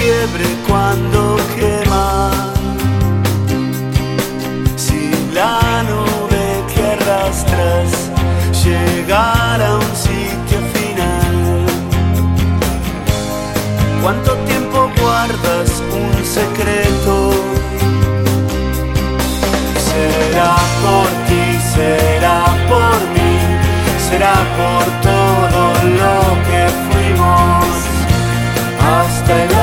Fiebre cuando quema. Si la nube que arrastras llegara a un sitio final. ¿Cuánto tiempo guardas un secreto? Será por ti, será por mí, será por todo lo que fuimos hasta el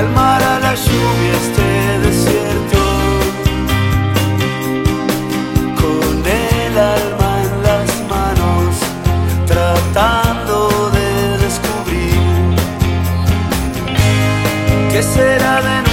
Calmará la lluvia este desierto, con el alma en las manos, tratando de descubrir qué será de nuestro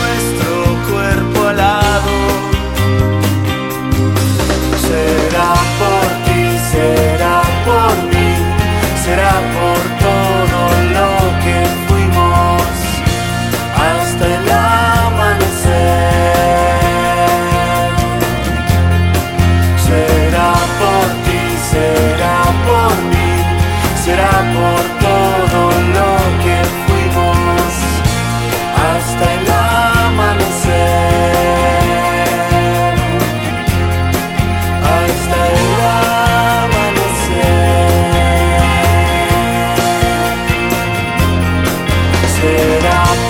amanecer será por